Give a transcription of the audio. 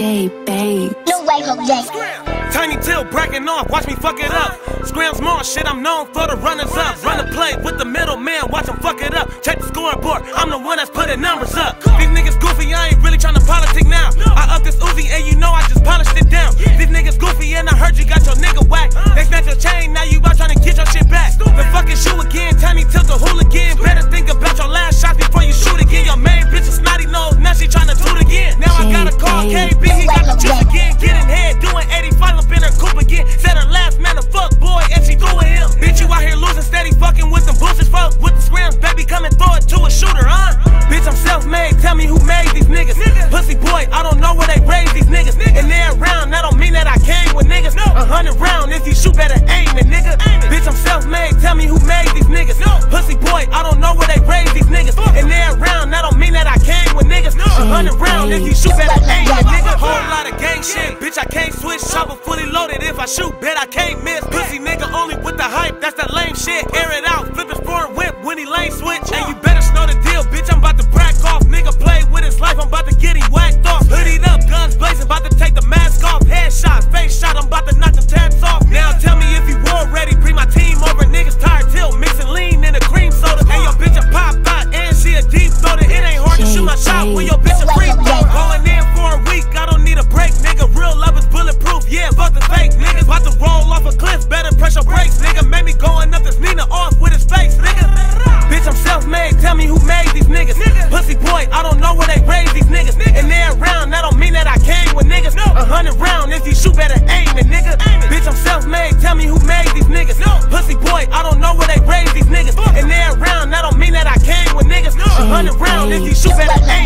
DJ Bang. No way, Jose. Tiny Till bracking off, watch me fuck it up. Scram small shit, I'm known for the runners up. Run the play with the middle man, watch him fuck it up. Check the scoreboard, I'm the one that's putting numbers up. These niggas goofy, I ain't really trying to politic now. I up this Uzi and you know I just polished it down. These niggas goofy and I heard you got your nigga whack. They snatch your chain, now you out trying to get your shit back. The fucking shoe again, Tiny Till the hooligan. Better think about your last shot before you shoot again. Your main bitch is snotty nose, now she trying to do it again. Now I gotta call KB, tell me who made these niggas. Pussy boy, I don't know where they raised these niggas. And they're around, that don't mean that I came with niggas. A hundred round, if you shoot, better aim it, nigga. Bitch, I'm self-made, tell me who made these niggas. Pussy boy, I don't know where they raised these niggas. And they're around, that don't mean that I came with niggas. A hundred round, if you shoot, better aim self-made, tell me who made these niggas. Pussy boy, I don't know where they raised these niggas. And they're around, that don't mean that I came with niggas. A hundred round, if you shoot, better aim it, nigga. Bitch, I'm self-made, tell me who made these niggas. Pussy boy, I don't know where they raised these niggas. And they're around, that don't mean that I came with niggas. A hundred round, if you shoot, better aim it.